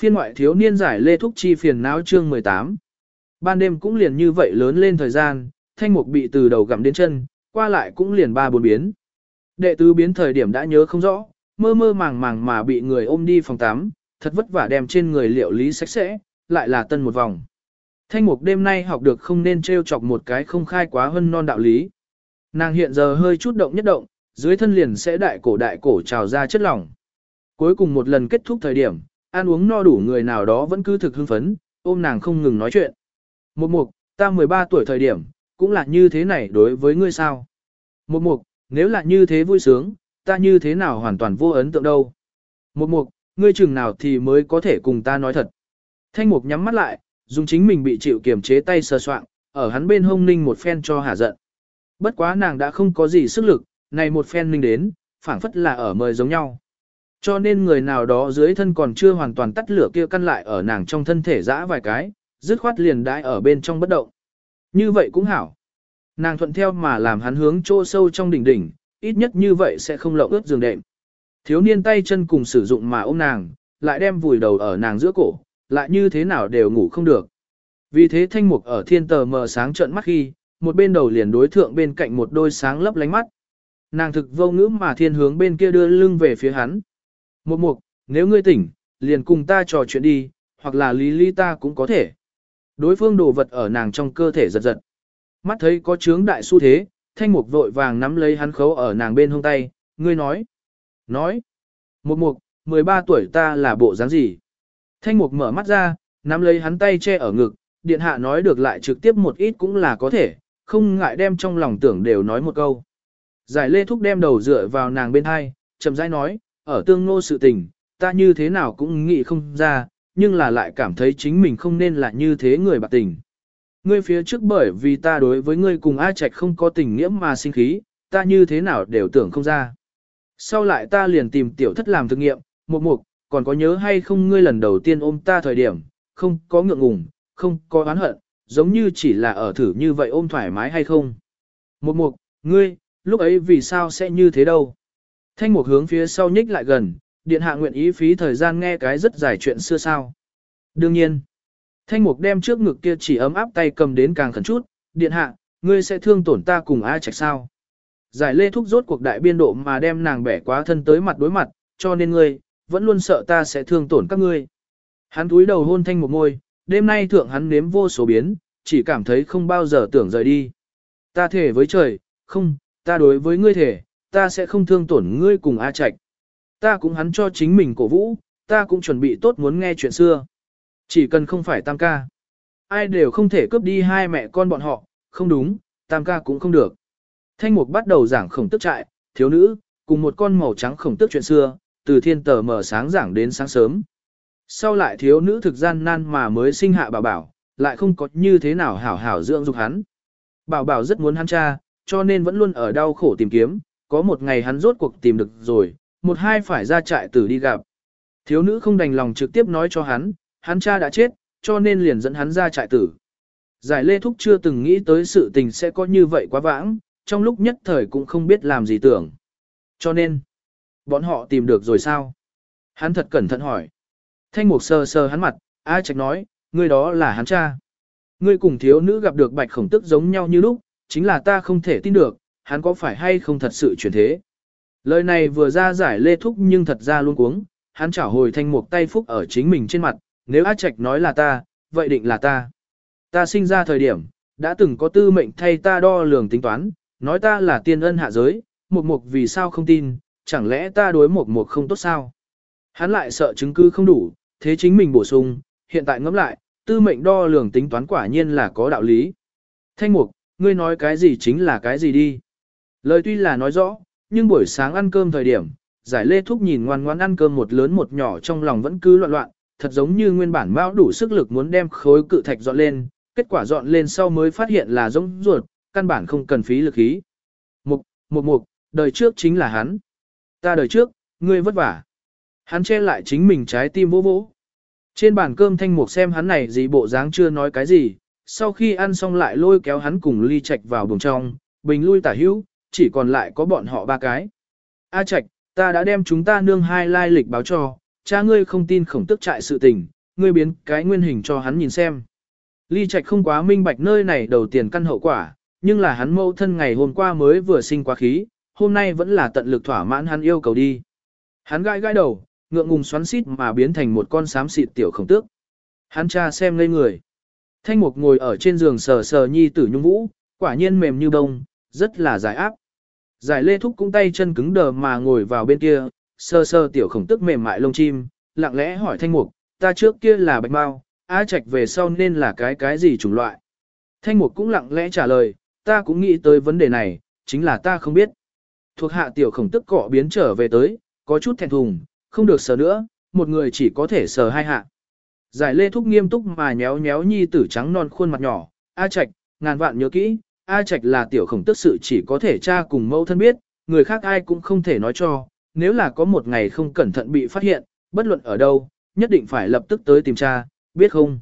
Phiên ngoại thiếu niên giải lê thúc chi phiền não chương 18. Ban đêm cũng liền như vậy lớn lên thời gian, thanh mục bị từ đầu gặm đến chân, qua lại cũng liền ba bốn biến. Đệ tứ biến thời điểm đã nhớ không rõ, mơ mơ màng màng mà bị người ôm đi phòng tắm, thật vất vả đem trên người liệu lý sạch sẽ, lại là tân một vòng. Thanh mục đêm nay học được không nên trêu chọc một cái không khai quá hơn non đạo lý. Nàng hiện giờ hơi chút động nhất động, dưới thân liền sẽ đại cổ đại cổ trào ra chất lỏng. Cuối cùng một lần kết thúc thời điểm, ăn uống no đủ người nào đó vẫn cứ thực hưng phấn, ôm nàng không ngừng nói chuyện. Một mục, ta 13 tuổi thời điểm, cũng là như thế này đối với ngươi sao. Một mục, nếu là như thế vui sướng, ta như thế nào hoàn toàn vô ấn tượng đâu. Một mục, ngươi chừng nào thì mới có thể cùng ta nói thật. Thanh mục nhắm mắt lại, dùng chính mình bị chịu kiềm chế tay sờ soạng, ở hắn bên hông ninh một phen cho hả giận. Bất quá nàng đã không có gì sức lực, này một phen ninh đến, phảng phất là ở mời giống nhau. Cho nên người nào đó dưới thân còn chưa hoàn toàn tắt lửa kia căn lại ở nàng trong thân thể dã vài cái, dứt khoát liền đãi ở bên trong bất động. Như vậy cũng hảo. Nàng thuận theo mà làm hắn hướng chỗ sâu trong đỉnh đỉnh, ít nhất như vậy sẽ không lộng ướt giường đệm. Thiếu niên tay chân cùng sử dụng mà ôm nàng, lại đem vùi đầu ở nàng giữa cổ, lại như thế nào đều ngủ không được. Vì thế thanh mục ở thiên tờ mờ sáng trận mắt khi, một bên đầu liền đối thượng bên cạnh một đôi sáng lấp lánh mắt. Nàng thực vô ngữ mà thiên hướng bên kia đưa lưng về phía hắn. Một mục, nếu ngươi tỉnh, liền cùng ta trò chuyện đi, hoặc là lý lý ta cũng có thể. Đối phương đồ vật ở nàng trong cơ thể giật giật. Mắt thấy có chướng đại xu thế, thanh mục vội vàng nắm lấy hắn khấu ở nàng bên hông tay, ngươi nói. Nói. Một mục, 13 tuổi ta là bộ dáng gì? Thanh mục mở mắt ra, nắm lấy hắn tay che ở ngực, điện hạ nói được lại trực tiếp một ít cũng là có thể, không ngại đem trong lòng tưởng đều nói một câu. Giải lê thúc đem đầu dựa vào nàng bên hai, chậm rãi nói, ở tương ngô sự tình, ta như thế nào cũng nghĩ không ra, nhưng là lại cảm thấy chính mình không nên là như thế người bạc tình. Ngươi phía trước bởi vì ta đối với ngươi cùng A Trạch không có tình nghĩa mà sinh khí, ta như thế nào đều tưởng không ra. Sau lại ta liền tìm tiểu thất làm thực nghiệm, một mục, còn có nhớ hay không ngươi lần đầu tiên ôm ta thời điểm, không có ngượng ngùng, không có oán hận, giống như chỉ là ở thử như vậy ôm thoải mái hay không. Một mục, ngươi, lúc ấy vì sao sẽ như thế đâu? Thanh mục hướng phía sau nhích lại gần, điện hạ nguyện ý phí thời gian nghe cái rất dài chuyện xưa sao. Đương nhiên, thanh mục đem trước ngực kia chỉ ấm áp tay cầm đến càng khẩn chút, điện hạ, ngươi sẽ thương tổn ta cùng ai trạch sao. Giải lê thúc rốt cuộc đại biên độ mà đem nàng bẻ quá thân tới mặt đối mặt, cho nên ngươi, vẫn luôn sợ ta sẽ thương tổn các ngươi. Hắn túi đầu hôn thanh một ngôi, đêm nay thượng hắn nếm vô số biến, chỉ cảm thấy không bao giờ tưởng rời đi. Ta thể với trời, không, ta đối với ngươi thể, ta sẽ không thương tổn ngươi cùng A Trạch. Ta cũng hắn cho chính mình cổ vũ, ta cũng chuẩn bị tốt muốn nghe chuyện xưa. Chỉ cần không phải tam ca. Ai đều không thể cướp đi hai mẹ con bọn họ, không đúng, tam ca cũng không được. Thanh mục bắt đầu giảng khổng tức trại, thiếu nữ, cùng một con màu trắng khổng tức chuyện xưa, từ thiên tờ mở sáng giảng đến sáng sớm. Sau lại thiếu nữ thực gian nan mà mới sinh hạ bảo bảo, lại không có như thế nào hảo hảo dưỡng dục hắn. Bảo bảo rất muốn hắn cha, cho nên vẫn luôn ở đau khổ tìm kiếm, có một ngày hắn rốt cuộc tìm được rồi, một hai phải ra trại tử đi gặp. Thiếu nữ không đành lòng trực tiếp nói cho hắn, hắn cha đã chết, cho nên liền dẫn hắn ra trại tử. Giải Lê Thúc chưa từng nghĩ tới sự tình sẽ có như vậy quá vãng, trong lúc nhất thời cũng không biết làm gì tưởng. Cho nên, bọn họ tìm được rồi sao? Hắn thật cẩn thận hỏi. Thanh mục sờ sờ hắn mặt, ai trạch nói, người đó là hắn cha. Ngươi cùng thiếu nữ gặp được bạch khổng tức giống nhau như lúc, chính là ta không thể tin được, hắn có phải hay không thật sự chuyển thế. Lời này vừa ra giải lê thúc nhưng thật ra luôn cuống, hắn trả hồi thanh mục tay phúc ở chính mình trên mặt, nếu A Trạch nói là ta, vậy định là ta. Ta sinh ra thời điểm, đã từng có tư mệnh thay ta đo lường tính toán, nói ta là tiên ân hạ giới, một mục vì sao không tin, chẳng lẽ ta đối một mục không tốt sao? Hắn lại sợ chứng cứ không đủ, thế chính mình bổ sung, hiện tại ngẫm lại, tư mệnh đo lường tính toán quả nhiên là có đạo lý. Thanh mục, ngươi nói cái gì chính là cái gì đi. Lời tuy là nói rõ, nhưng buổi sáng ăn cơm thời điểm, giải lê thúc nhìn ngoan ngoan ăn cơm một lớn một nhỏ trong lòng vẫn cứ loạn loạn, thật giống như nguyên bản mão đủ sức lực muốn đem khối cự thạch dọn lên, kết quả dọn lên sau mới phát hiện là giống ruột, căn bản không cần phí lực khí. Mục, mục mục, đời trước chính là hắn. Ta đời trước, ngươi vất vả. Hắn che lại chính mình trái tim vô vỗ. Trên bàn cơm thanh mục xem hắn này gì bộ dáng chưa nói cái gì, sau khi ăn xong lại lôi kéo hắn cùng ly Trạch vào buồng trong, bình lui tả hữu, chỉ còn lại có bọn họ ba cái. A Trạch, ta đã đem chúng ta nương hai lai lịch báo cho, cha ngươi không tin khổng tức trại sự tình, ngươi biến cái nguyên hình cho hắn nhìn xem. Ly Trạch không quá minh bạch nơi này đầu tiền căn hậu quả, nhưng là hắn mẫu thân ngày hôm qua mới vừa sinh quá khí, hôm nay vẫn là tận lực thỏa mãn hắn yêu cầu đi. Hắn gãi gãi đầu, ngượng ngùng xoắn xít mà biến thành một con xám xịt tiểu khổng tước. Hắn cha xem ngây người. Thanh mục ngồi ở trên giường sờ sờ nhi tử nhung vũ, quả nhiên mềm như bông, rất là giải áp. Giải lê thúc cũng tay chân cứng đờ mà ngồi vào bên kia, sờ sờ tiểu khổng tức mềm mại lông chim, lặng lẽ hỏi thanh mục, ta trước kia là bạch bao, á Trạch về sau nên là cái cái gì chủng loại. Thanh mục cũng lặng lẽ trả lời, ta cũng nghĩ tới vấn đề này, chính là ta không biết. Thuộc hạ tiểu khổng tức cọ biến trở về tới, có chút thẹn thùng, không được sờ nữa, một người chỉ có thể sờ hai hạ. Giải lê thúc nghiêm túc mà nhéo nhéo nhi tử trắng non khuôn mặt nhỏ, A Trạch, ngàn vạn nhớ kỹ, A Trạch là tiểu khổng tức sự chỉ có thể cha cùng mẫu thân biết, người khác ai cũng không thể nói cho, nếu là có một ngày không cẩn thận bị phát hiện, bất luận ở đâu, nhất định phải lập tức tới tìm cha, biết không?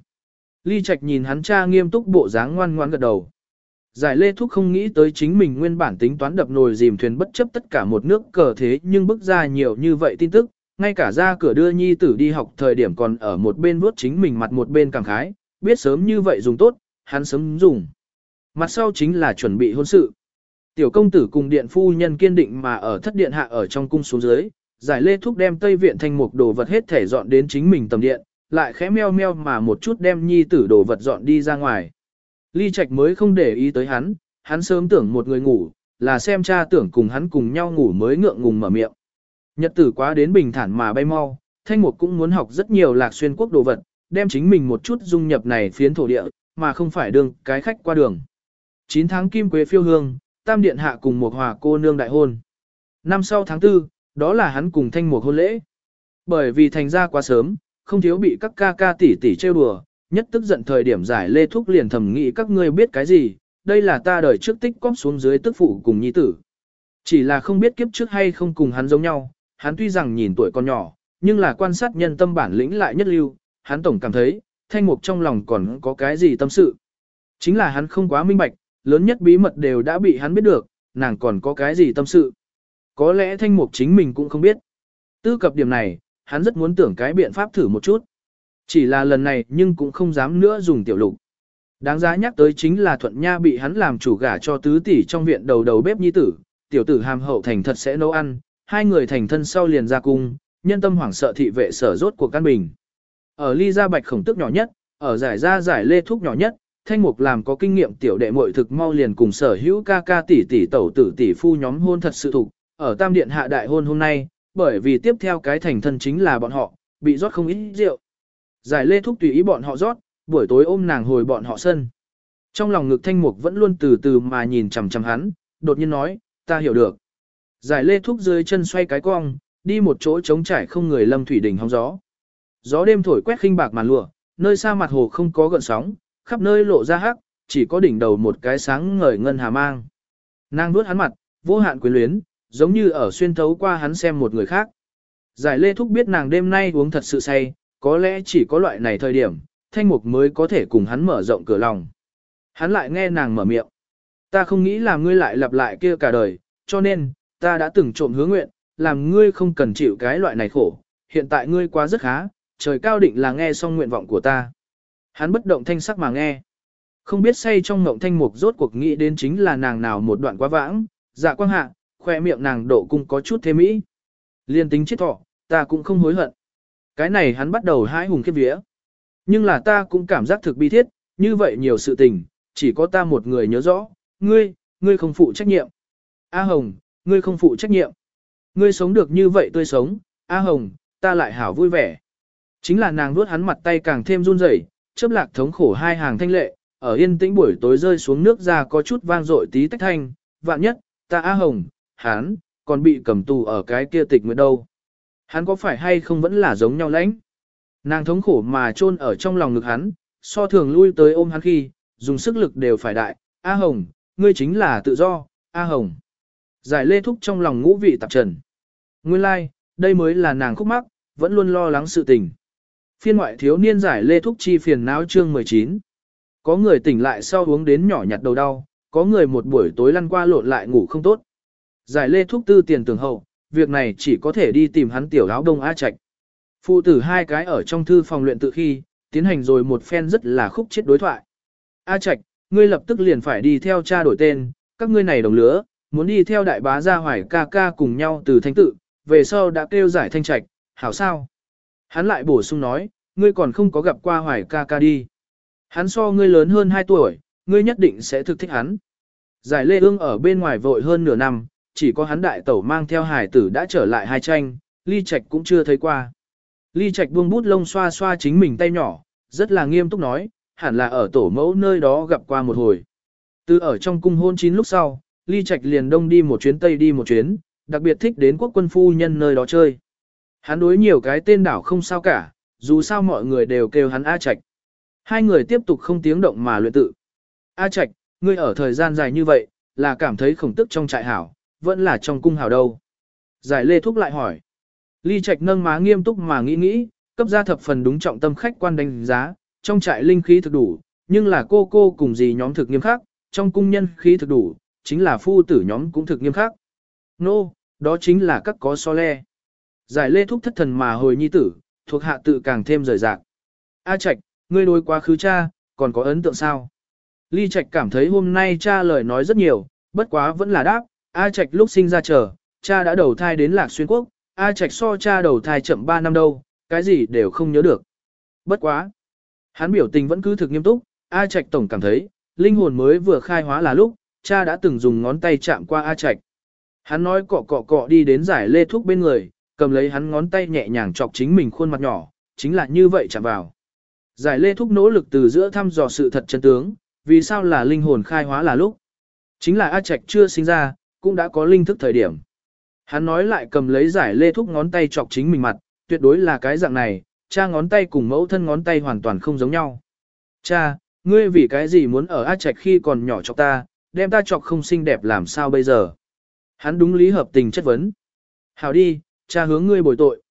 Ly Trạch nhìn hắn cha nghiêm túc bộ dáng ngoan ngoan gật đầu. Giải lê thúc không nghĩ tới chính mình nguyên bản tính toán đập nồi dìm thuyền bất chấp tất cả một nước cờ thế nhưng bức ra nhiều như vậy tin tức, ngay cả ra cửa đưa nhi tử đi học thời điểm còn ở một bên vuốt chính mình mặt một bên cảm khái, biết sớm như vậy dùng tốt, hắn sớm dùng. Mặt sau chính là chuẩn bị hôn sự. Tiểu công tử cùng điện phu nhân kiên định mà ở thất điện hạ ở trong cung xuống dưới, giải lê thúc đem tây viện thanh mục đồ vật hết thể dọn đến chính mình tầm điện, lại khẽ meo meo mà một chút đem nhi tử đồ vật dọn đi ra ngoài. Ly Trạch mới không để ý tới hắn, hắn sớm tưởng một người ngủ, là xem cha tưởng cùng hắn cùng nhau ngủ mới ngượng ngùng mở miệng. Nhật tử quá đến bình thản mà bay mau, Thanh Mục cũng muốn học rất nhiều lạc xuyên quốc đồ vật, đem chính mình một chút dung nhập này phiến thổ địa, mà không phải đương cái khách qua đường. 9 tháng kim quế phiêu hương, tam điện hạ cùng một hòa cô nương đại hôn. Năm sau tháng 4, đó là hắn cùng Thanh Mục hôn lễ. Bởi vì thành ra quá sớm, không thiếu bị các ca ca tỷ tỷ trêu đùa, nhất tức giận thời điểm giải lê thúc liền thầm nghĩ các ngươi biết cái gì, đây là ta đời trước tích cóp xuống dưới tức phụ cùng nhi tử. Chỉ là không biết kiếp trước hay không cùng hắn giống nhau, hắn tuy rằng nhìn tuổi còn nhỏ, nhưng là quan sát nhân tâm bản lĩnh lại nhất lưu, hắn tổng cảm thấy, thanh mục trong lòng còn có cái gì tâm sự. Chính là hắn không quá minh bạch, lớn nhất bí mật đều đã bị hắn biết được, nàng còn có cái gì tâm sự. Có lẽ thanh mục chính mình cũng không biết. Tư cập điểm này, hắn rất muốn tưởng cái biện pháp thử một chút. Chỉ là lần này nhưng cũng không dám nữa dùng tiểu lục. Đáng giá nhắc tới chính là Thuận Nha bị hắn làm chủ gả cho tứ tỷ trong viện đầu đầu bếp nhi tử, tiểu tử hàm hậu thành thật sẽ nấu ăn, hai người thành thân sau liền ra cung, nhân tâm hoảng sợ thị vệ sở rốt của căn bình. Ở ly gia bạch khổng tức nhỏ nhất, ở giải gia giải lê thúc nhỏ nhất, thanh mục làm có kinh nghiệm tiểu đệ muội thực mau liền cùng sở hữu ca ca tỷ tỷ tẩu tử tỷ phu nhóm hôn thật sự thục, ở tam điện hạ đại hôn hôm nay, bởi vì tiếp theo cái thành thân chính là bọn họ, bị rót không ít rượu. Giải lê thúc tùy ý bọn họ rót, buổi tối ôm nàng hồi bọn họ sân. Trong lòng ngực thanh mục vẫn luôn từ từ mà nhìn chằm chằm hắn, đột nhiên nói, ta hiểu được. Giải lê thúc dưới chân xoay cái cong, đi một chỗ trống trải không người lâm thủy đỉnh hóng gió. Gió đêm thổi quét khinh bạc màn lụa, nơi xa mặt hồ không có gợn sóng, khắp nơi lộ ra hắc, chỉ có đỉnh đầu một cái sáng ngời ngân hà mang. Nàng nuốt hắn mặt, vô hạn quyến luyến, giống như ở xuyên thấu qua hắn xem một người khác. Giải lê thúc biết nàng đêm nay uống thật sự say, có lẽ chỉ có loại này thời điểm, thanh mục mới có thể cùng hắn mở rộng cửa lòng. Hắn lại nghe nàng mở miệng. Ta không nghĩ là ngươi lại lặp lại kia cả đời, cho nên, ta đã từng trộm hứa nguyện, làm ngươi không cần chịu cái loại này khổ, hiện tại ngươi quá rất khá, trời cao định là nghe xong nguyện vọng của ta. Hắn bất động thanh sắc mà nghe. Không biết say trong mộng thanh mục rốt cuộc nghĩ đến chính là nàng nào một đoạn quá vãng, dạ quang hạ, khoe miệng nàng độ cung có chút thêm mỹ. Liên tính chết thọ, ta cũng không hối hận. Cái này hắn bắt đầu hãi hùng khiếp vía. Nhưng là ta cũng cảm giác thực bi thiết, như vậy nhiều sự tình, chỉ có ta một người nhớ rõ, ngươi, ngươi không phụ trách nhiệm. A Hồng, ngươi không phụ trách nhiệm. Ngươi sống được như vậy tươi sống, A Hồng, ta lại hảo vui vẻ. Chính là nàng vuốt hắn mặt tay càng thêm run rẩy, chớp lạc thống khổ hai hàng thanh lệ, ở yên tĩnh buổi tối rơi xuống nước ra có chút vang dội tí tách thanh, vạn nhất, ta A Hồng, hắn, còn bị cầm tù ở cái kia tịch nguyệt đâu. Hắn có phải hay không vẫn là giống nhau lãnh? Nàng thống khổ mà chôn ở trong lòng ngực hắn, so thường lui tới ôm hắn khi, dùng sức lực đều phải đại, A Hồng, ngươi chính là tự do, A Hồng. Giải lê thúc trong lòng ngũ vị tạp trần. Nguyên lai, like, đây mới là nàng khúc mắc, vẫn luôn lo lắng sự tình. Phiên ngoại thiếu niên giải lê thúc chi phiền não chương 19. Có người tỉnh lại sau uống đến nhỏ nhặt đầu đau, có người một buổi tối lăn qua lộn lại ngủ không tốt. Giải lê thúc tư tiền tường hậu, việc này chỉ có thể đi tìm hắn tiểu áo đông A Trạch. Phụ tử hai cái ở trong thư phòng luyện tự khi, tiến hành rồi một phen rất là khúc chết đối thoại. A Trạch, ngươi lập tức liền phải đi theo cha đổi tên, các ngươi này đồng lứa, muốn đi theo đại bá gia hoài ca ca cùng nhau từ thanh tự, về sau đã kêu giải thanh trạch, hảo sao? Hắn lại bổ sung nói, ngươi còn không có gặp qua hoài ca ca đi. Hắn so ngươi lớn hơn 2 tuổi, ngươi nhất định sẽ thực thích hắn. Giải lê ương ở bên ngoài vội hơn nửa năm, chỉ có hắn đại tẩu mang theo hải tử đã trở lại hai tranh, ly trạch cũng chưa thấy qua. Ly trạch buông bút lông xoa xoa chính mình tay nhỏ, rất là nghiêm túc nói, hẳn là ở tổ mẫu nơi đó gặp qua một hồi. Từ ở trong cung hôn chín lúc sau, ly trạch liền đông đi một chuyến tây đi một chuyến, đặc biệt thích đến quốc quân phu nhân nơi đó chơi. Hắn đối nhiều cái tên đảo không sao cả, dù sao mọi người đều kêu hắn A Trạch. Hai người tiếp tục không tiếng động mà luyện tự. A Trạch, ngươi ở thời gian dài như vậy, là cảm thấy khổng tức trong trại hảo, vẫn là trong cung hảo đâu. Giải lê thúc lại hỏi. Ly Trạch nâng má nghiêm túc mà nghĩ nghĩ, cấp ra thập phần đúng trọng tâm khách quan đánh giá, trong trại linh khí thực đủ, nhưng là cô cô cùng gì nhóm thực nghiêm khắc, trong cung nhân khí thực đủ, chính là phu tử nhóm cũng thực nghiêm khắc. Nô, no, đó chính là các có so le. Giải lê thúc thất thần mà hồi nhi tử, thuộc hạ tự càng thêm rời rạc. A Trạch, ngươi đối quá khứ cha, còn có ấn tượng sao? Ly Trạch cảm thấy hôm nay cha lời nói rất nhiều, bất quá vẫn là đáp, A Trạch lúc sinh ra chờ, cha đã đầu thai đến Lạc Xuyên Quốc, A Trạch so cha đầu thai chậm 3 năm đâu, cái gì đều không nhớ được. Bất quá. Hắn biểu tình vẫn cứ thực nghiêm túc, A Trạch tổng cảm thấy, linh hồn mới vừa khai hóa là lúc, cha đã từng dùng ngón tay chạm qua A Trạch. Hắn nói cọ cọ cọ đi đến giải lê thuốc bên người, cầm lấy hắn ngón tay nhẹ nhàng chọc chính mình khuôn mặt nhỏ, chính là như vậy chạm vào. Giải lê thúc nỗ lực từ giữa thăm dò sự thật chân tướng, vì sao là linh hồn khai hóa là lúc. Chính là A Trạch chưa sinh ra, cũng đã có linh thức thời điểm. Hắn nói lại cầm lấy giải lê thúc ngón tay chọc chính mình mặt, tuyệt đối là cái dạng này, cha ngón tay cùng mẫu thân ngón tay hoàn toàn không giống nhau. Cha, ngươi vì cái gì muốn ở A Trạch khi còn nhỏ chọc ta, đem ta chọc không xinh đẹp làm sao bây giờ? Hắn đúng lý hợp tình chất vấn. Hảo đi, cha hướng ngươi bồi tội.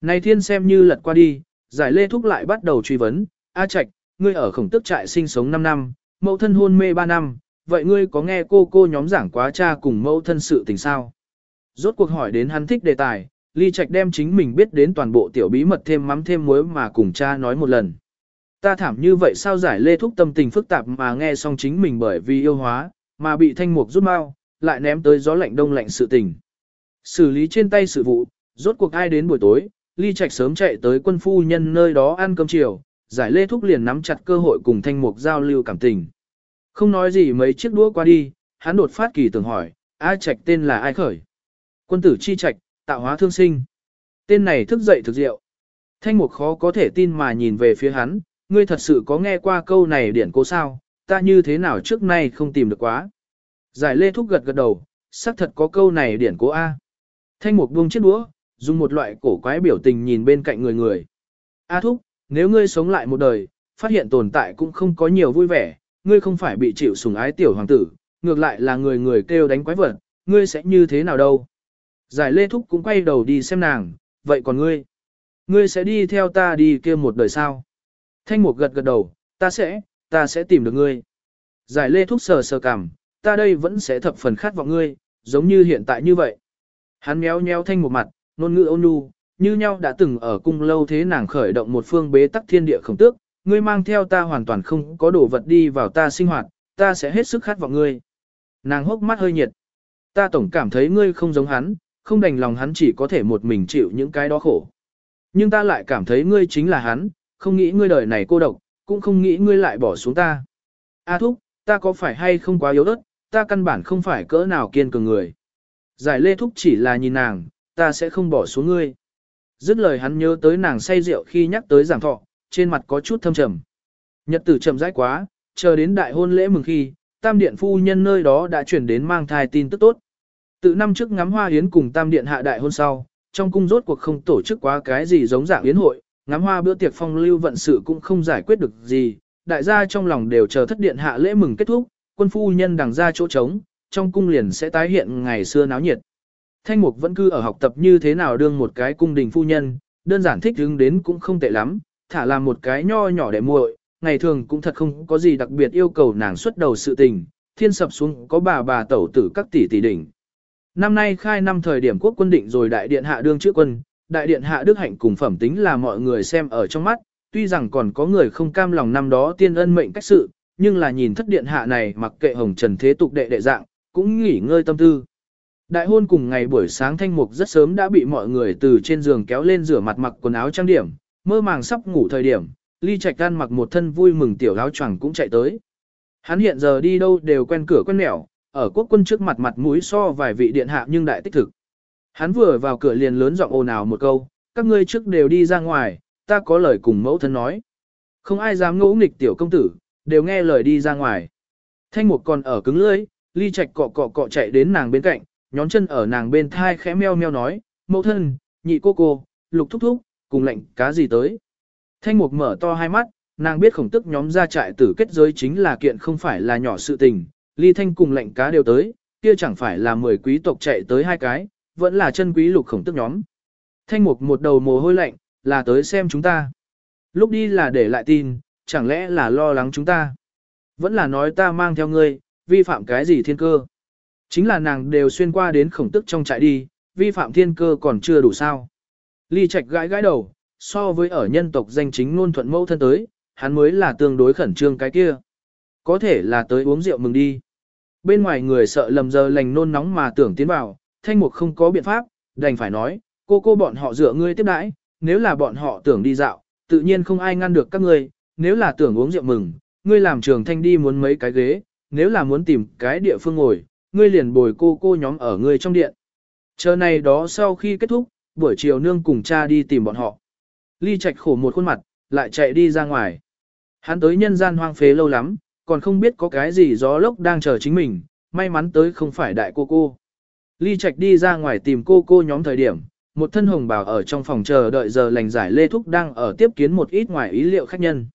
Này thiên xem như lật qua đi, giải lê thúc lại bắt đầu truy vấn, A Trạch, ngươi ở khổng tức trại sinh sống 5 năm, mẫu thân hôn mê 3 năm, vậy ngươi có nghe cô cô nhóm giảng quá cha cùng mẫu thân sự tình sao? Rốt cuộc hỏi đến hắn thích đề tài, Ly Trạch đem chính mình biết đến toàn bộ tiểu bí mật thêm mắm thêm muối mà cùng cha nói một lần. Ta thảm như vậy sao giải lê thúc tâm tình phức tạp mà nghe xong chính mình bởi vì yêu hóa, mà bị thanh mục rút mau, lại ném tới gió lạnh đông lạnh sự tình. Xử lý trên tay sự vụ, rốt cuộc ai đến buổi tối, Ly Trạch sớm chạy tới quân phu nhân nơi đó ăn cơm chiều, giải lê thúc liền nắm chặt cơ hội cùng thanh mục giao lưu cảm tình. Không nói gì mấy chiếc đũa qua đi, hắn đột phát kỳ tưởng hỏi, A Trạch tên là ai khởi? Quân tử chi trạch, tạo hóa thương sinh. Tên này thức dậy thực diệu. Thanh mục khó có thể tin mà nhìn về phía hắn, ngươi thật sự có nghe qua câu này điển cố sao, ta như thế nào trước nay không tìm được quá. Giải lê thúc gật gật đầu, xác thật có câu này điển cố A. Thanh mục buông chiếc đũa, dùng một loại cổ quái biểu tình nhìn bên cạnh người người. A thúc, nếu ngươi sống lại một đời, phát hiện tồn tại cũng không có nhiều vui vẻ, ngươi không phải bị chịu sủng ái tiểu hoàng tử, ngược lại là người người kêu đánh quái vật, ngươi sẽ như thế nào đâu. Giải lê thúc cũng quay đầu đi xem nàng, vậy còn ngươi? Ngươi sẽ đi theo ta đi kia một đời sao? Thanh mục gật gật đầu, ta sẽ, ta sẽ tìm được ngươi. Giải lê thúc sờ sờ cằm, ta đây vẫn sẽ thập phần khát vọng ngươi, giống như hiện tại như vậy. Hắn méo méo thanh một mặt, ngôn ngữ ôn nhu, như nhau đã từng ở cung lâu thế nàng khởi động một phương bế tắc thiên địa khổng tước, ngươi mang theo ta hoàn toàn không có đồ vật đi vào ta sinh hoạt, ta sẽ hết sức khát vọng ngươi. Nàng hốc mắt hơi nhiệt. Ta tổng cảm thấy ngươi không giống hắn, không đành lòng hắn chỉ có thể một mình chịu những cái đó khổ. Nhưng ta lại cảm thấy ngươi chính là hắn, không nghĩ ngươi đời này cô độc, cũng không nghĩ ngươi lại bỏ xuống ta. A thúc, ta có phải hay không quá yếu ớt, ta căn bản không phải cỡ nào kiên cường người. Giải lê thúc chỉ là nhìn nàng, ta sẽ không bỏ xuống ngươi. Dứt lời hắn nhớ tới nàng say rượu khi nhắc tới giảng thọ, trên mặt có chút thâm trầm. Nhật tử chậm rãi quá, chờ đến đại hôn lễ mừng khi, tam điện phu nhân nơi đó đã chuyển đến mang thai tin tức tốt. Từ năm trước ngắm hoa yến cùng tam điện hạ đại hôn sau, trong cung rốt cuộc không tổ chức quá cái gì giống dạng yến hội, ngắm hoa bữa tiệc phong lưu vận sự cũng không giải quyết được gì, đại gia trong lòng đều chờ thất điện hạ lễ mừng kết thúc, quân phu nhân đằng ra chỗ trống, trong cung liền sẽ tái hiện ngày xưa náo nhiệt. Thanh mục vẫn cứ ở học tập như thế nào đương một cái cung đình phu nhân, đơn giản thích hứng đến cũng không tệ lắm, thả làm một cái nho nhỏ để muội, ngày thường cũng thật không có gì đặc biệt yêu cầu nàng xuất đầu sự tình, thiên sập xuống có bà bà tẩu tử các tỷ tỷ đỉnh. Năm nay khai năm thời điểm quốc quân định rồi đại điện hạ đương chữ quân, đại điện hạ đức hạnh cùng phẩm tính là mọi người xem ở trong mắt, tuy rằng còn có người không cam lòng năm đó tiên ân mệnh cách sự, nhưng là nhìn thất điện hạ này mặc kệ hồng trần thế tục đệ đệ dạng, cũng nghỉ ngơi tâm tư. Đại hôn cùng ngày buổi sáng thanh mục rất sớm đã bị mọi người từ trên giường kéo lên rửa mặt mặc quần áo trang điểm, mơ màng sắp ngủ thời điểm, ly trạch gan mặc một thân vui mừng tiểu áo choàng cũng chạy tới. Hắn hiện giờ đi đâu đều quen cửa quen mẻo, ở quốc quân trước mặt mặt mũi so vài vị điện hạ nhưng đại tích thực. Hắn vừa vào cửa liền lớn giọng ồn ào một câu, các ngươi trước đều đi ra ngoài, ta có lời cùng mẫu thân nói. Không ai dám ngỗ nghịch tiểu công tử, đều nghe lời đi ra ngoài. Thanh mục còn ở cứng lưỡi, ly trạch cọ cọ cọ chạy đến nàng bên cạnh, nhón chân ở nàng bên thai khẽ meo meo nói, mẫu thân, nhị cô cô, lục thúc thúc, cùng lệnh cá gì tới. Thanh mục mở to hai mắt, nàng biết khổng tức nhóm ra trại tử kết giới chính là kiện không phải là nhỏ sự tình, ly thanh cùng lệnh cá đều tới, kia chẳng phải là mười quý tộc chạy tới hai cái, vẫn là chân quý lục khổng tức nhóm. Thanh mục một đầu mồ hôi lạnh, là tới xem chúng ta. Lúc đi là để lại tin, chẳng lẽ là lo lắng chúng ta. Vẫn là nói ta mang theo ngươi, vi phạm cái gì thiên cơ. Chính là nàng đều xuyên qua đến khổng tức trong trại đi, vi phạm thiên cơ còn chưa đủ sao. Ly Trạch gãi gãi đầu, so với ở nhân tộc danh chính ngôn thuận mẫu thân tới, hắn mới là tương đối khẩn trương cái kia. Có thể là tới uống rượu mừng đi. Bên ngoài người sợ lầm giờ lành nôn nóng mà tưởng tiến vào, thanh mục không có biện pháp, đành phải nói, cô cô bọn họ dựa ngươi tiếp đãi, nếu là bọn họ tưởng đi dạo, tự nhiên không ai ngăn được các ngươi, nếu là tưởng uống rượu mừng, ngươi làm trường thanh đi muốn mấy cái ghế, nếu là muốn tìm cái địa phương ngồi, ngươi liền bồi cô cô nhóm ở ngươi trong điện. Chờ này đó sau khi kết thúc, buổi chiều nương cùng cha đi tìm bọn họ. Ly Trạch khổ một khuôn mặt, lại chạy đi ra ngoài. Hắn tới nhân gian hoang phế lâu lắm, còn không biết có cái gì gió lốc đang chờ chính mình, may mắn tới không phải đại cô cô. Ly Trạch đi ra ngoài tìm cô cô nhóm thời điểm, một thân hồng bào ở trong phòng chờ đợi giờ lành giải lê thúc đang ở tiếp kiến một ít ngoài ý liệu khách nhân.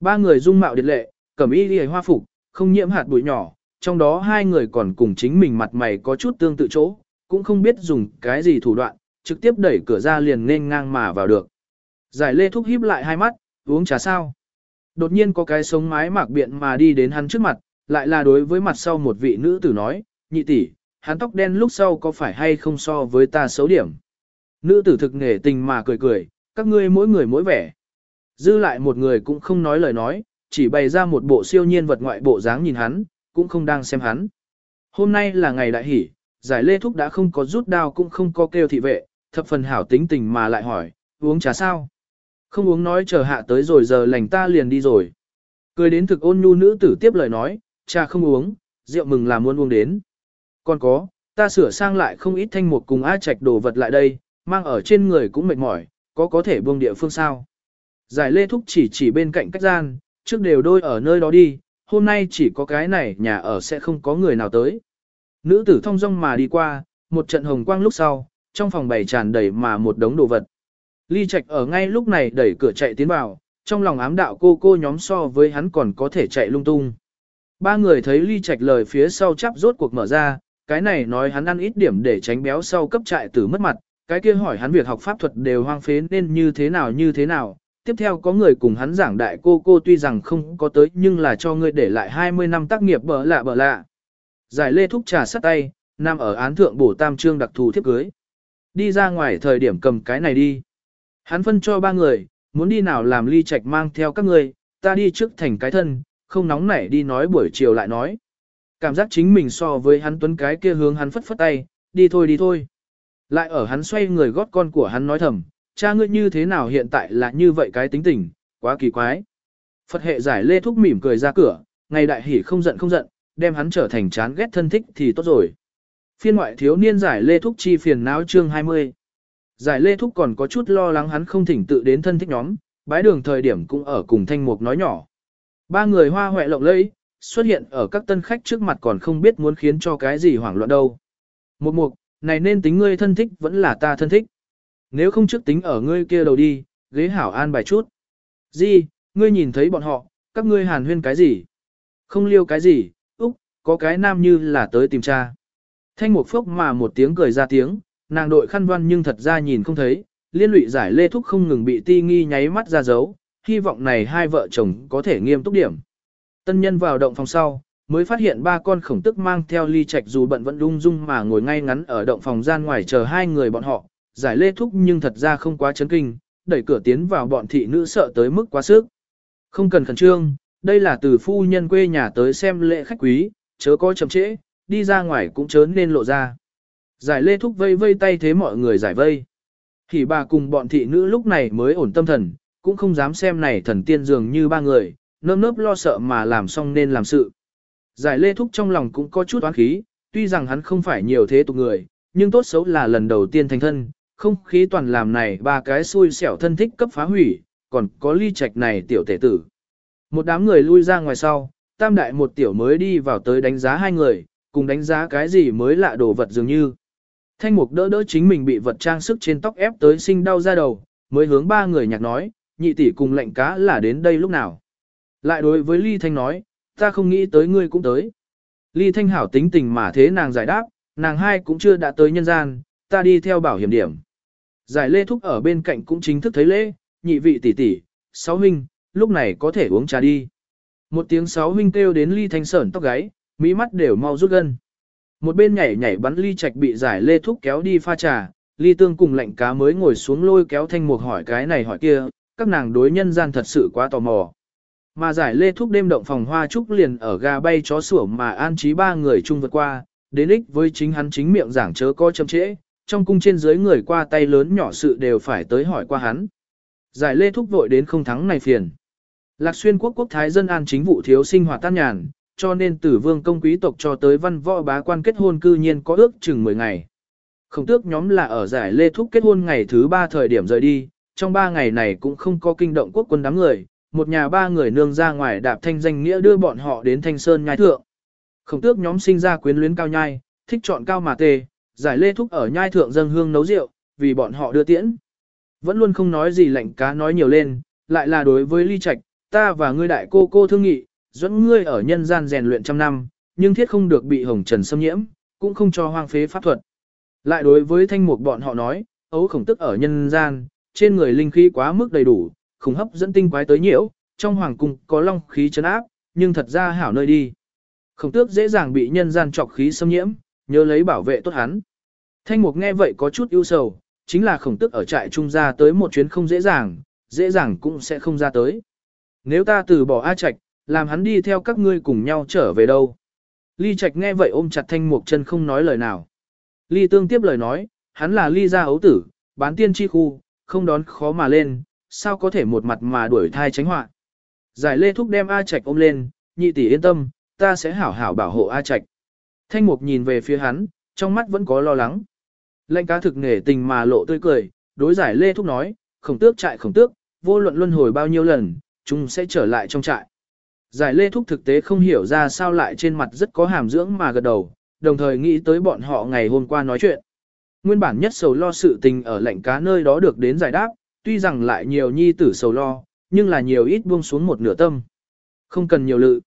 Ba người dung mạo điệt lệ, cẩm y liễu hoa phục, không nhiễm hạt bụi nhỏ, trong đó hai người còn cùng chính mình mặt mày có chút tương tự chỗ, cũng không biết dùng cái gì thủ đoạn, trực tiếp đẩy cửa ra liền nên ngang mà vào được. Giải lê thúc híp lại hai mắt, uống trà sao. Đột nhiên có cái sống mái mạc biện mà đi đến hắn trước mặt, lại là đối với mặt sau một vị nữ tử nói, nhị tỷ, hắn tóc đen lúc sau có phải hay không so với ta xấu điểm. Nữ tử thực nghề tình mà cười cười, các ngươi mỗi người mỗi vẻ. Dư lại một người cũng không nói lời nói, chỉ bày ra một bộ siêu nhiên vật ngoại bộ dáng nhìn hắn, cũng không đang xem hắn. Hôm nay là ngày đại hỷ, giải lê thúc đã không có rút đao cũng không có kêu thị vệ, thập phần hảo tính tình mà lại hỏi, uống trà sao? Không uống nói chờ hạ tới rồi giờ lành ta liền đi rồi. Cười đến thực ôn nhu nữ tử tiếp lời nói, trà không uống, rượu mừng là muốn uống đến. Còn có, ta sửa sang lại không ít thanh một cùng ai Trạch đồ vật lại đây, mang ở trên người cũng mệt mỏi, có có thể buông địa phương sao. Giải lê thúc chỉ chỉ bên cạnh cách gian, trước đều đôi ở nơi đó đi, hôm nay chỉ có cái này nhà ở sẽ không có người nào tới. Nữ tử thông dong mà đi qua, một trận hồng quang lúc sau, trong phòng bày tràn đầy mà một đống đồ vật. Ly Trạch ở ngay lúc này đẩy cửa chạy tiến vào, trong lòng ám đạo cô cô nhóm so với hắn còn có thể chạy lung tung. Ba người thấy Ly Trạch lời phía sau chắp rốt cuộc mở ra, cái này nói hắn ăn ít điểm để tránh béo sau cấp trại tử mất mặt, cái kia hỏi hắn việc học pháp thuật đều hoang phế nên như thế nào như thế nào. Tiếp theo có người cùng hắn giảng đại cô cô tuy rằng không có tới nhưng là cho ngươi để lại 20 năm tác nghiệp bở lạ bở lạ. Giải lê thúc trà sắt tay, nằm ở án thượng bổ tam trương đặc thù thiếp cưới. Đi ra ngoài thời điểm cầm cái này đi. Hắn phân cho ba người, muốn đi nào làm ly trạch mang theo các người, ta đi trước thành cái thân, không nóng nảy đi nói buổi chiều lại nói. Cảm giác chính mình so với hắn tuấn cái kia hướng hắn phất phất tay, đi thôi đi thôi. Lại ở hắn xoay người gót con của hắn nói thầm, cha ngươi như thế nào hiện tại là như vậy cái tính tình, quá kỳ quái. Phật hệ giải lê thúc mỉm cười ra cửa, ngày đại hỉ không giận không giận, đem hắn trở thành chán ghét thân thích thì tốt rồi. Phiên ngoại thiếu niên giải lê thúc chi phiền não chương 20. Giải lê thúc còn có chút lo lắng hắn không thỉnh tự đến thân thích nhóm, bái đường thời điểm cũng ở cùng thanh mục nói nhỏ. Ba người hoa hoẹ lộng lẫy, xuất hiện ở các tân khách trước mặt còn không biết muốn khiến cho cái gì hoảng loạn đâu. Một mục, này nên tính ngươi thân thích vẫn là ta thân thích. Nếu không trước tính ở ngươi kia đầu đi, ghế hảo an bài chút. Di, ngươi nhìn thấy bọn họ, các ngươi hàn huyên cái gì? Không liêu cái gì, úc, có cái nam như là tới tìm cha. Thanh một phốc mà một tiếng cười ra tiếng, nàng đội khăn văn nhưng thật ra nhìn không thấy, liên lụy giải lê thúc không ngừng bị ti nghi nháy mắt ra dấu, hy vọng này hai vợ chồng có thể nghiêm túc điểm. Tân nhân vào động phòng sau, mới phát hiện ba con khổng tức mang theo ly trạch dù bận vẫn lung dung mà ngồi ngay ngắn ở động phòng gian ngoài chờ hai người bọn họ, giải lê thúc nhưng thật ra không quá chấn kinh, đẩy cửa tiến vào bọn thị nữ sợ tới mức quá sức. Không cần khẩn trương, đây là từ phu nhân quê nhà tới xem lễ khách quý, chớ có chậm trễ, đi ra ngoài cũng chớ nên lộ ra. Giải lê thúc vây vây tay thế mọi người giải vây. Thì bà cùng bọn thị nữ lúc này mới ổn tâm thần, cũng không dám xem này thần tiên dường như ba người, nơm nớp lo sợ mà làm xong nên làm sự. Giải lê thúc trong lòng cũng có chút oán khí, tuy rằng hắn không phải nhiều thế tục người, nhưng tốt xấu là lần đầu tiên thành thân, không khí toàn làm này ba cái xui xẻo thân thích cấp phá hủy, còn có ly trạch này tiểu tể tử. Một đám người lui ra ngoài sau, tam đại một tiểu mới đi vào tới đánh giá hai người, cùng đánh giá cái gì mới lạ đồ vật dường như. Thanh mục đỡ đỡ chính mình bị vật trang sức trên tóc ép tới sinh đau ra đầu, mới hướng ba người nhạc nói, nhị tỷ cùng lệnh cá là đến đây lúc nào. Lại đối với Ly Thanh nói, ta không nghĩ tới ngươi cũng tới. Ly Thanh hảo tính tình mà thế nàng giải đáp, nàng hai cũng chưa đã tới nhân gian, ta đi theo bảo hiểm điểm. Giải lê thúc ở bên cạnh cũng chính thức thấy lễ, nhị vị tỷ tỷ, sáu huynh, lúc này có thể uống trà đi. Một tiếng sáu huynh kêu đến ly thanh sởn tóc gáy, mỹ mắt đều mau rút gân. Một bên nhảy nhảy bắn ly trạch bị giải lê thúc kéo đi pha trà, ly tương cùng lạnh cá mới ngồi xuống lôi kéo thanh mục hỏi cái này hỏi kia, các nàng đối nhân gian thật sự quá tò mò. Mà giải lê thúc đêm động phòng hoa trúc liền ở ga bay chó sủa mà an trí ba người chung vượt qua, đến ích với chính hắn chính miệng giảng chớ có chậm trễ, trong cung trên dưới người qua tay lớn nhỏ sự đều phải tới hỏi qua hắn. Giải lê thúc vội đến không thắng này phiền. Lạc xuyên quốc quốc thái dân an chính vụ thiếu sinh hoạt tan nhàn, cho nên tử vương công quý tộc cho tới văn võ bá quan kết hôn cư nhiên có ước chừng 10 ngày. Không tước nhóm là ở giải lê thúc kết hôn ngày thứ ba thời điểm rời đi, trong ba ngày này cũng không có kinh động quốc quân đám người, một nhà ba người nương ra ngoài đạp thanh danh nghĩa đưa bọn họ đến thanh sơn nhai thượng. Khổng tước nhóm sinh ra quyến luyến cao nhai, thích chọn cao mà tê, giải lê thúc ở nhai thượng dâng hương nấu rượu, vì bọn họ đưa tiễn. Vẫn luôn không nói gì lạnh cá nói nhiều lên, lại là đối với ly trạch, ta và ngươi đại cô cô thương nghị, dẫn ngươi ở nhân gian rèn luyện trăm năm, nhưng thiết không được bị hồng trần xâm nhiễm, cũng không cho hoang phế pháp thuật. Lại đối với thanh mục bọn họ nói, ấu khổng tức ở nhân gian, trên người linh khí quá mức đầy đủ, khủng hấp dẫn tinh quái tới nhiễu, trong hoàng cung có long khí chấn áp, nhưng thật ra hảo nơi đi. Khổng tước dễ dàng bị nhân gian trọc khí xâm nhiễm, nhớ lấy bảo vệ tốt hắn. Thanh mục nghe vậy có chút ưu sầu, chính là khổng tước ở trại trung ra tới một chuyến không dễ dàng, dễ dàng cũng sẽ không ra tới. Nếu ta từ bỏ A Trạch, làm hắn đi theo các ngươi cùng nhau trở về đâu. Ly Trạch nghe vậy ôm chặt thanh mục chân không nói lời nào. Ly Tương tiếp lời nói, hắn là Ly gia ấu tử, bán tiên chi khu, không đón khó mà lên, sao có thể một mặt mà đuổi thai tránh họa. Giải lê thúc đem A Trạch ôm lên, nhị tỷ yên tâm, ta sẽ hảo hảo bảo hộ A Trạch. Thanh mục nhìn về phía hắn, trong mắt vẫn có lo lắng. Lệnh cá thực nghề tình mà lộ tươi cười, đối giải lê thúc nói, khổng tước trại khổng tước, vô luận luân hồi bao nhiêu lần, chúng sẽ trở lại trong trại. Giải lê thúc thực tế không hiểu ra sao lại trên mặt rất có hàm dưỡng mà gật đầu, đồng thời nghĩ tới bọn họ ngày hôm qua nói chuyện. Nguyên bản nhất sầu lo sự tình ở lệnh cá nơi đó được đến giải đáp, tuy rằng lại nhiều nhi tử sầu lo, nhưng là nhiều ít buông xuống một nửa tâm. Không cần nhiều lự.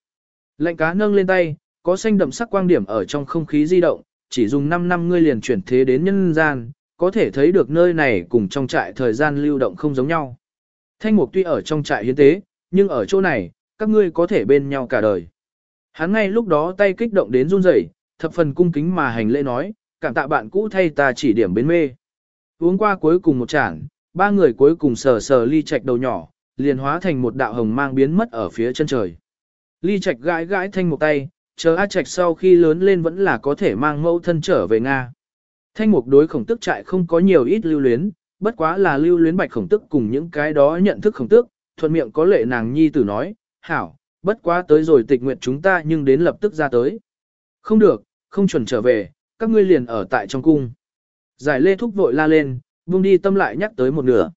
Lệnh cá nâng lên tay, có xanh đậm sắc quang điểm ở trong không khí di động, chỉ dùng 5 năm ngươi liền chuyển thế đến nhân gian, có thể thấy được nơi này cùng trong trại thời gian lưu động không giống nhau. Thanh mục tuy ở trong trại hiến tế, nhưng ở chỗ này, các ngươi có thể bên nhau cả đời. Hắn ngay lúc đó tay kích động đến run rẩy, thập phần cung kính mà hành lễ nói, cảm tạ bạn cũ thay ta chỉ điểm bến mê. Uống qua cuối cùng một chản, ba người cuối cùng sờ sờ ly trạch đầu nhỏ, liền hóa thành một đạo hồng mang biến mất ở phía chân trời. Ly trạch gãi gãi thanh một tay, chờ A trạch sau khi lớn lên vẫn là có thể mang mẫu thân trở về Nga. Thanh mục đối khổng tức trại không có nhiều ít lưu luyến, bất quá là lưu luyến bạch khổng tức cùng những cái đó nhận thức khổng tước, thuận miệng có lệ nàng nhi tử nói, hảo, bất quá tới rồi tịch nguyện chúng ta nhưng đến lập tức ra tới. Không được, không chuẩn trở về, các ngươi liền ở tại trong cung. Giải lê thúc vội la lên, buông đi tâm lại nhắc tới một nửa.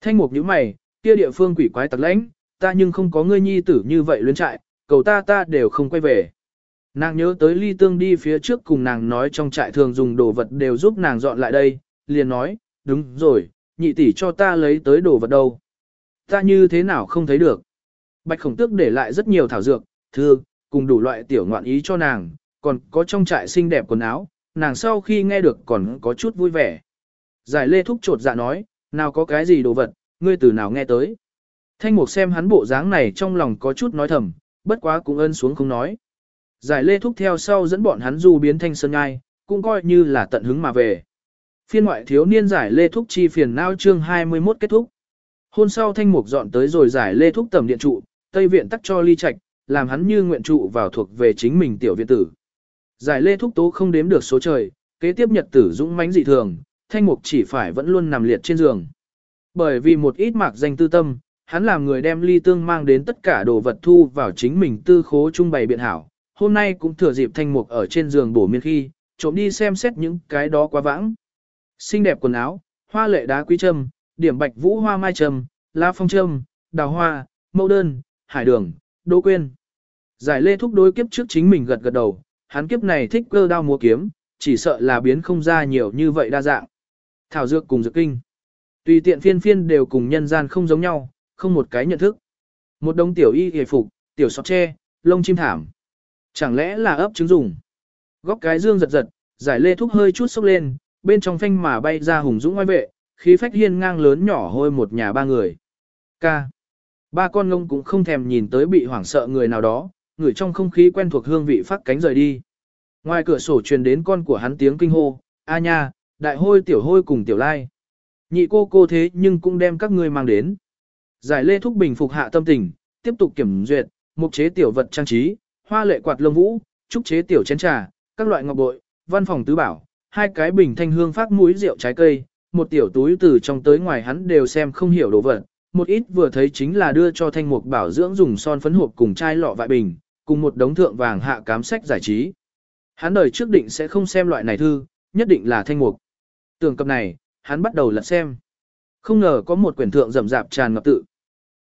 Thanh mục nhíu mày, kia địa phương quỷ quái tặc lãnh, ta nhưng không có ngươi nhi tử như vậy luyến trại, cầu ta ta đều không quay về. Nàng nhớ tới ly tương đi phía trước cùng nàng nói trong trại thường dùng đồ vật đều giúp nàng dọn lại đây, liền nói, đúng rồi, nhị tỷ cho ta lấy tới đồ vật đâu. Ta như thế nào không thấy được. Bạch khổng tước để lại rất nhiều thảo dược, thư, cùng đủ loại tiểu ngoạn ý cho nàng, còn có trong trại xinh đẹp quần áo, nàng sau khi nghe được còn có chút vui vẻ. Giải lê thúc trột dạ nói, nào có cái gì đồ vật, ngươi từ nào nghe tới. Thanh mục xem hắn bộ dáng này trong lòng có chút nói thầm, bất quá cũng ân xuống không nói. Giải lê thúc theo sau dẫn bọn hắn du biến thanh sơn ngai, cũng coi như là tận hứng mà về. Phiên ngoại thiếu niên giải lê thúc chi phiền não chương 21 kết thúc. Hôn sau thanh mục dọn tới rồi giải lê thúc tầm điện trụ, Tây viện tắc cho ly trạch, làm hắn như nguyện trụ vào thuộc về chính mình tiểu viện tử. Giải lê thúc tố không đếm được số trời, kế tiếp nhật tử dũng mãnh dị thường, thanh mục chỉ phải vẫn luôn nằm liệt trên giường. Bởi vì một ít mạc danh tư tâm, hắn làm người đem ly tương mang đến tất cả đồ vật thu vào chính mình tư khố trung bày biện hảo. Hôm nay cũng thừa dịp thanh mục ở trên giường bổ miên khi, trộm đi xem xét những cái đó quá vãng. Xinh đẹp quần áo, hoa lệ đá quý trâm, điểm bạch vũ hoa mai trâm, la phong trâm, đào hoa, mẫu đơn, hải đường, đỗ quyên, Giải lê thúc đối kiếp trước chính mình gật gật đầu, hắn kiếp này thích cơ đao múa kiếm, chỉ sợ là biến không ra nhiều như vậy đa dạng. Thảo dược cùng dược kinh. Tùy tiện phiên phiên đều cùng nhân gian không giống nhau, không một cái nhận thức. Một đống tiểu y hề phục, tiểu sọt tre, lông chim thảm. Chẳng lẽ là ấp trứng dùng. Góc cái dương giật giật, giải lê thúc hơi chút sốc lên, bên trong phanh mà bay ra hùng dũng ngoài vệ, khí phách hiên ngang lớn nhỏ hôi một nhà ba người. Ca. Ba con ngông cũng không thèm nhìn tới bị hoảng sợ người nào đó, người trong không khí quen thuộc hương vị phát cánh rời đi. Ngoài cửa sổ truyền đến con của hắn tiếng kinh hô, a nha, đại hôi tiểu hôi cùng tiểu lai. Nhị cô cô thế nhưng cũng đem các ngươi mang đến. Giải lê thúc bình phục hạ tâm tình, tiếp tục kiểm duyệt, mục chế tiểu vật trang trí, hoa lệ quạt lông vũ, trúc chế tiểu chén trà, các loại ngọc bội, văn phòng tứ bảo, hai cái bình thanh hương phát mũi rượu trái cây, một tiểu túi từ trong tới ngoài hắn đều xem không hiểu đồ vật, một ít vừa thấy chính là đưa cho thanh mục bảo dưỡng dùng son phấn hộp cùng chai lọ vại bình, cùng một đống thượng vàng hạ cám sách giải trí. Hắn đời trước định sẽ không xem loại này thư, nhất định là thanh mục. Tưởng cập này, hắn bắt đầu lật xem. Không ngờ có một quyển thượng rậm rạp tràn ngập tự.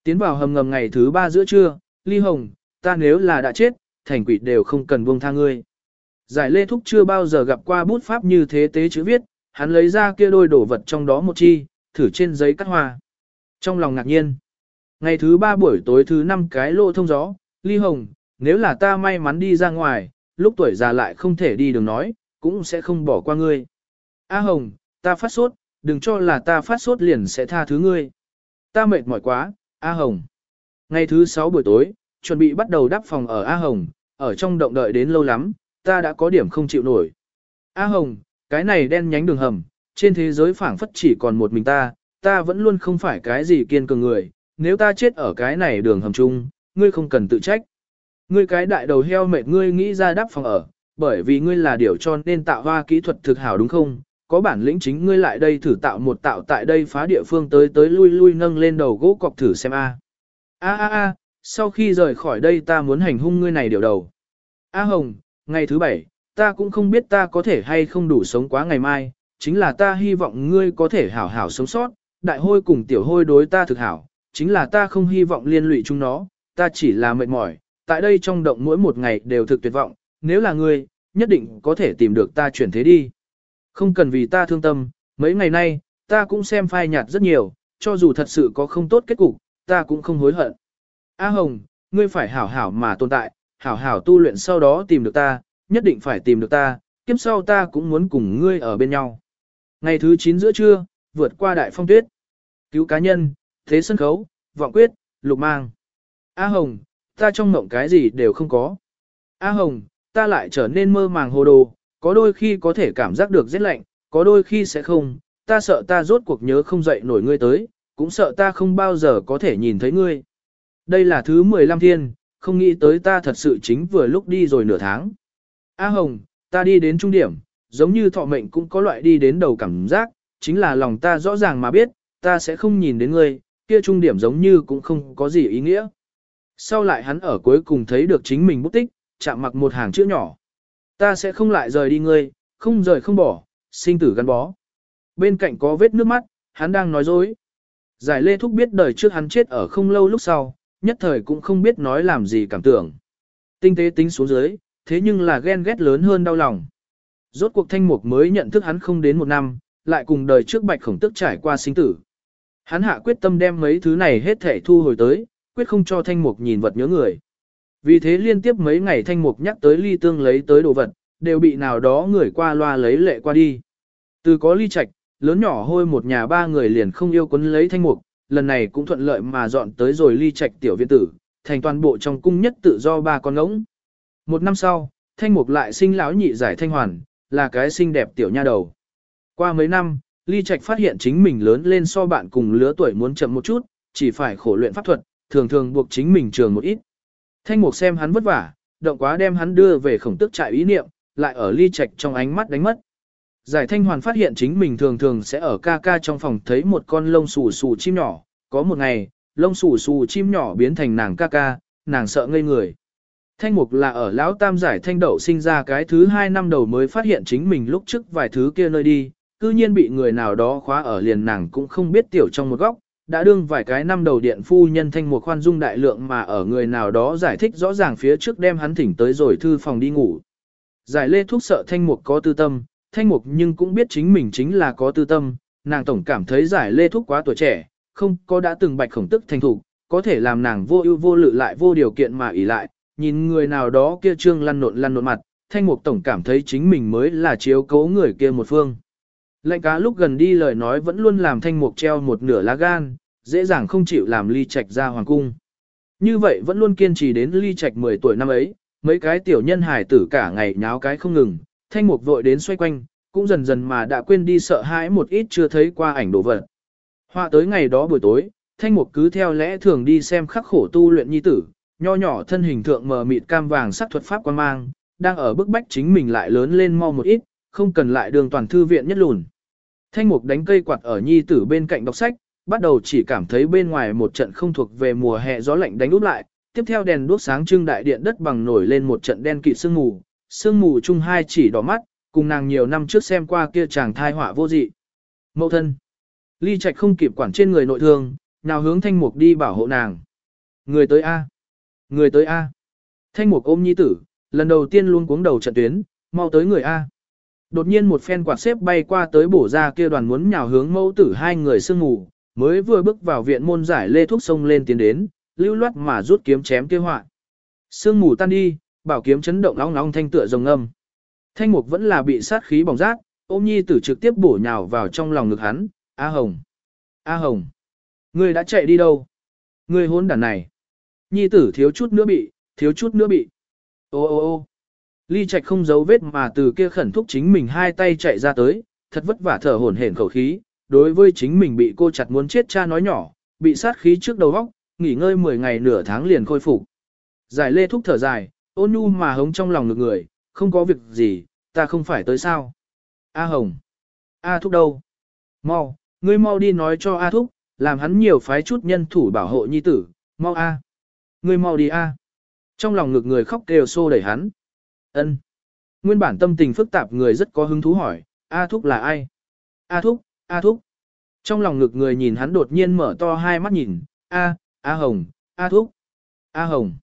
Tiến vào hầm ngầm ngày thứ ba giữa trưa, ly hồng, ta nếu là đã chết, thành quỷ đều không cần buông tha ngươi. Giải lê thúc chưa bao giờ gặp qua bút pháp như thế tế chữ viết, hắn lấy ra kia đôi đổ vật trong đó một chi, thử trên giấy cắt hoa. Trong lòng ngạc nhiên, ngày thứ ba buổi tối thứ năm cái lộ thông gió, ly hồng, nếu là ta may mắn đi ra ngoài, lúc tuổi già lại không thể đi đường nói, cũng sẽ không bỏ qua ngươi. A hồng, ta phát sốt, đừng cho là ta phát sốt liền sẽ tha thứ ngươi. Ta mệt mỏi quá, A hồng. Ngày thứ sáu buổi tối, chuẩn bị bắt đầu đắp phòng ở A hồng, ở trong động đợi đến lâu lắm, ta đã có điểm không chịu nổi. A hồng, cái này đen nhánh đường hầm, trên thế giới phảng phất chỉ còn một mình ta, ta vẫn luôn không phải cái gì kiên cường người, nếu ta chết ở cái này đường hầm chung, ngươi không cần tự trách. Ngươi cái đại đầu heo mệt ngươi nghĩ ra đắp phòng ở, bởi vì ngươi là điều cho nên tạo hoa kỹ thuật thực hảo đúng không? Có bản lĩnh chính ngươi lại đây thử tạo một tạo tại đây phá địa phương tới tới lui lui nâng lên đầu gỗ cọc thử xem a. A a a, sau khi rời khỏi đây ta muốn hành hung ngươi này điều đầu. A Hồng, ngày thứ bảy, ta cũng không biết ta có thể hay không đủ sống quá ngày mai, chính là ta hy vọng ngươi có thể hảo hảo sống sót, đại hôi cùng tiểu hôi đối ta thực hảo, chính là ta không hy vọng liên lụy chúng nó, ta chỉ là mệt mỏi, tại đây trong động mỗi một ngày đều thực tuyệt vọng, nếu là ngươi, nhất định có thể tìm được ta chuyển thế đi. Không cần vì ta thương tâm, mấy ngày nay, ta cũng xem phai nhạt rất nhiều, cho dù thật sự có không tốt kết cục, ta cũng không hối hận. A Hồng, ngươi phải hảo hảo mà tồn tại, hảo hảo tu luyện sau đó tìm được ta, nhất định phải tìm được ta, kiếp sau ta cũng muốn cùng ngươi ở bên nhau. Ngày thứ 9 giữa trưa, vượt qua đại phong tuyết. Cứu cá nhân, thế sân khấu, vọng quyết, lục mang. A Hồng, ta trong mộng cái gì đều không có. A Hồng, ta lại trở nên mơ màng hồ đồ, có đôi khi có thể cảm giác được rét lạnh, có đôi khi sẽ không, ta sợ ta rốt cuộc nhớ không dậy nổi ngươi tới, cũng sợ ta không bao giờ có thể nhìn thấy ngươi. Đây là thứ 15 thiên, không nghĩ tới ta thật sự chính vừa lúc đi rồi nửa tháng. A Hồng, ta đi đến trung điểm, giống như thọ mệnh cũng có loại đi đến đầu cảm giác, chính là lòng ta rõ ràng mà biết, ta sẽ không nhìn đến ngươi, kia trung điểm giống như cũng không có gì ý nghĩa. Sau lại hắn ở cuối cùng thấy được chính mình bút tích, chạm mặc một hàng chữ nhỏ. Ta sẽ không lại rời đi ngươi, không rời không bỏ, sinh tử gắn bó. Bên cạnh có vết nước mắt, hắn đang nói dối. Giải lê thúc biết đời trước hắn chết ở không lâu lúc sau, nhất thời cũng không biết nói làm gì cảm tưởng. Tinh tế tính xuống dưới, thế nhưng là ghen ghét lớn hơn đau lòng. Rốt cuộc thanh mục mới nhận thức hắn không đến một năm, lại cùng đời trước bạch khổng tức trải qua sinh tử. Hắn hạ quyết tâm đem mấy thứ này hết thể thu hồi tới, quyết không cho thanh mục nhìn vật nhớ người. Vì thế liên tiếp mấy ngày thanh mục nhắc tới ly tương lấy tới đồ vật, đều bị nào đó người qua loa lấy lệ qua đi. Từ có ly trạch, lớn nhỏ hôi một nhà ba người liền không yêu quấn lấy thanh mục, lần này cũng thuận lợi mà dọn tới rồi ly trạch tiểu viện tử, thành toàn bộ trong cung nhất tự do ba con ngỗng. Một năm sau, thanh mục lại sinh lão nhị giải thanh hoàn, là cái xinh đẹp tiểu nha đầu. Qua mấy năm, Ly Trạch phát hiện chính mình lớn lên so bạn cùng lứa tuổi muốn chậm một chút, chỉ phải khổ luyện pháp thuật, thường thường buộc chính mình trường một ít. Thanh Mục xem hắn vất vả, động quá đem hắn đưa về khổng tức trại ý niệm, lại ở Ly Trạch trong ánh mắt đánh mất. Giải Thanh Hoàn phát hiện chính mình thường thường sẽ ở ca ca trong phòng thấy một con lông xù xù chim nhỏ, có một ngày, lông xù xù chim nhỏ biến thành nàng ca ca, nàng sợ ngây người. Thanh mục là ở lão tam giải thanh đậu sinh ra cái thứ hai năm đầu mới phát hiện chính mình lúc trước vài thứ kia nơi đi, cư nhiên bị người nào đó khóa ở liền nàng cũng không biết tiểu trong một góc, đã đương vài cái năm đầu điện phu nhân thanh mục khoan dung đại lượng mà ở người nào đó giải thích rõ ràng phía trước đem hắn thỉnh tới rồi thư phòng đi ngủ. Giải lê thuốc sợ thanh mục có tư tâm, thanh mục nhưng cũng biết chính mình chính là có tư tâm, nàng tổng cảm thấy giải lê thúc quá tuổi trẻ, không có đã từng bạch khổng tức thành thủ, có thể làm nàng vô ưu vô lự lại vô điều kiện mà ỷ lại, nhìn người nào đó kia trương lăn nộn lăn nộn mặt, thanh mục tổng cảm thấy chính mình mới là chiếu cố người kia một phương. Lệnh cá lúc gần đi lời nói vẫn luôn làm thanh mục treo một nửa lá gan, dễ dàng không chịu làm ly trạch ra hoàng cung. Như vậy vẫn luôn kiên trì đến ly trạch 10 tuổi năm ấy, mấy cái tiểu nhân hài tử cả ngày nháo cái không ngừng, thanh mục vội đến xoay quanh, cũng dần dần mà đã quên đi sợ hãi một ít chưa thấy qua ảnh đồ vật. Họa tới ngày đó buổi tối, thanh mục cứ theo lẽ thường đi xem khắc khổ tu luyện nhi tử, nho nhỏ thân hình thượng mờ mịt cam vàng sắc thuật pháp quan mang, đang ở bức bách chính mình lại lớn lên mau một ít, không cần lại đường toàn thư viện nhất lùn. Thanh mục đánh cây quạt ở nhi tử bên cạnh đọc sách, bắt đầu chỉ cảm thấy bên ngoài một trận không thuộc về mùa hè gió lạnh đánh úp lại, tiếp theo đèn đuốc sáng trưng đại điện đất bằng nổi lên một trận đen kịt sương mù, sương mù chung hai chỉ đỏ mắt, cùng nàng nhiều năm trước xem qua kia chàng thai họa vô dị. Mậu thân. Ly Trạch không kịp quản trên người nội thương, nào hướng thanh mục đi bảo hộ nàng. Người tới A. Người tới A. Thanh mục ôm nhi tử, lần đầu tiên luôn cuống đầu trận tuyến, mau tới người A. Đột nhiên một phen quạt xếp bay qua tới bổ ra kia đoàn muốn nhào hướng mẫu tử hai người sương ngủ, mới vừa bước vào viện môn giải lê thuốc sông lên tiến đến, lưu loát mà rút kiếm chém kia họa. Sương mù tan đi, bảo kiếm chấn động long long thanh tựa rồng âm. Thanh mục vẫn là bị sát khí bỏng rát, ôm nhi tử trực tiếp bổ nhào vào trong lòng ngực hắn, A Hồng. A Hồng. Ngươi đã chạy đi đâu? Ngươi hôn đàn này. Nhi tử thiếu chút nữa bị, thiếu chút nữa bị. Ô ô ô ly trạch không giấu vết mà từ kia khẩn thúc chính mình hai tay chạy ra tới, thật vất vả thở hổn hển khẩu khí, đối với chính mình bị cô chặt muốn chết cha nói nhỏ, bị sát khí trước đầu góc, nghỉ ngơi 10 ngày nửa tháng liền khôi phục. Giải lê thúc thở dài, ôn nhu mà hống trong lòng ngực người, không có việc gì, ta không phải tới sao. A Hồng. A thúc đâu? Mau, ngươi mau đi nói cho A thúc, làm hắn nhiều phái chút nhân thủ bảo hộ nhi tử, mau A. Ngươi mau đi A. Trong lòng ngực người khóc kêu xô đẩy hắn. Ân. Nguyên bản tâm tình phức tạp người rất có hứng thú hỏi, A Thúc là ai? A Thúc, A Thúc. Trong lòng ngực người nhìn hắn đột nhiên mở to hai mắt nhìn, A, A Hồng, A Thúc, A Hồng.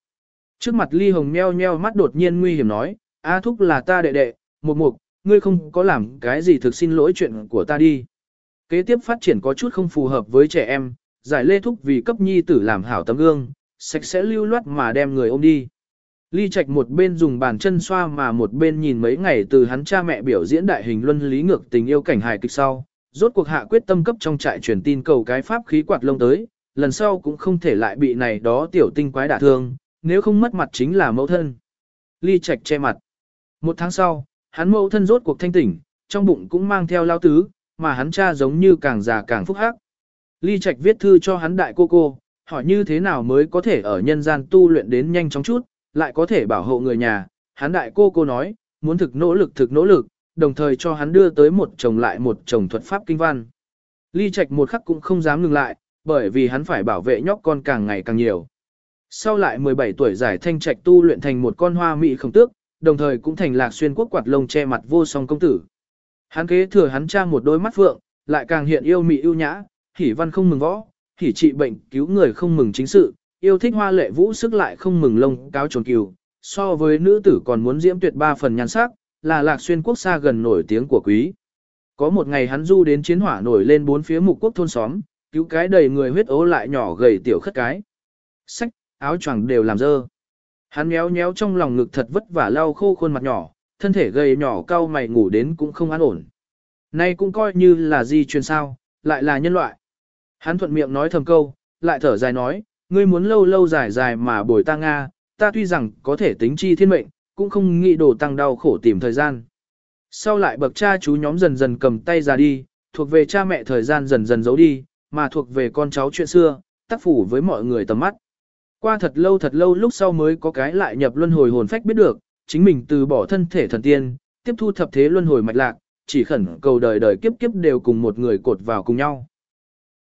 Trước mặt Ly Hồng meo meo mắt đột nhiên nguy hiểm nói, A Thúc là ta đệ đệ, một mục, ngươi không có làm cái gì thực xin lỗi chuyện của ta đi. Kế tiếp phát triển có chút không phù hợp với trẻ em, giải lê thúc vì cấp nhi tử làm hảo tấm gương, sạch sẽ lưu loát mà đem người ôm đi. Ly Trạch một bên dùng bàn chân xoa mà một bên nhìn mấy ngày từ hắn cha mẹ biểu diễn đại hình luân lý ngược tình yêu cảnh hài kịch sau, rốt cuộc hạ quyết tâm cấp trong trại truyền tin cầu cái pháp khí quạt lông tới, lần sau cũng không thể lại bị này đó tiểu tinh quái đả thương, nếu không mất mặt chính là mẫu thân. Ly Trạch che mặt. Một tháng sau, hắn mẫu thân rốt cuộc thanh tỉnh, trong bụng cũng mang theo lao tứ, mà hắn cha giống như càng già càng phúc hắc. Ly Trạch viết thư cho hắn đại cô cô, hỏi như thế nào mới có thể ở nhân gian tu luyện đến nhanh chóng chút, lại có thể bảo hộ người nhà. Hắn đại cô cô nói, muốn thực nỗ lực thực nỗ lực, đồng thời cho hắn đưa tới một chồng lại một chồng thuật pháp kinh văn. Ly Trạch một khắc cũng không dám ngừng lại, bởi vì hắn phải bảo vệ nhóc con càng ngày càng nhiều. Sau lại 17 tuổi giải thanh trạch tu luyện thành một con hoa mỹ không tước, đồng thời cũng thành lạc xuyên quốc quạt lông che mặt vô song công tử. Hắn kế thừa hắn cha một đôi mắt phượng, lại càng hiện yêu mỹ ưu nhã, hỉ văn không mừng võ, hỉ trị bệnh cứu người không mừng chính sự, yêu thích hoa lệ vũ sức lại không mừng lông cáo trồn kiều, so với nữ tử còn muốn diễm tuyệt ba phần nhan sắc, là lạc xuyên quốc xa gần nổi tiếng của quý. Có một ngày hắn du đến chiến hỏa nổi lên bốn phía mục quốc thôn xóm, cứu cái đầy người huyết ố lại nhỏ gầy tiểu khất cái. Sách, áo choàng đều làm dơ. Hắn méo méo trong lòng ngực thật vất vả lau khô khuôn mặt nhỏ, thân thể gầy nhỏ cao mày ngủ đến cũng không an ổn. Nay cũng coi như là di truyền sao, lại là nhân loại. Hắn thuận miệng nói thầm câu, lại thở dài nói, ngươi muốn lâu lâu dài dài mà bồi ta Nga, ta tuy rằng có thể tính chi thiên mệnh, cũng không nghĩ đồ tăng đau khổ tìm thời gian. Sau lại bậc cha chú nhóm dần dần cầm tay ra đi, thuộc về cha mẹ thời gian dần dần giấu đi, mà thuộc về con cháu chuyện xưa, tác phủ với mọi người tầm mắt. Qua thật lâu thật lâu lúc sau mới có cái lại nhập luân hồi hồn phách biết được, chính mình từ bỏ thân thể thần tiên, tiếp thu thập thế luân hồi mạch lạc, chỉ khẩn cầu đời đời kiếp kiếp đều cùng một người cột vào cùng nhau.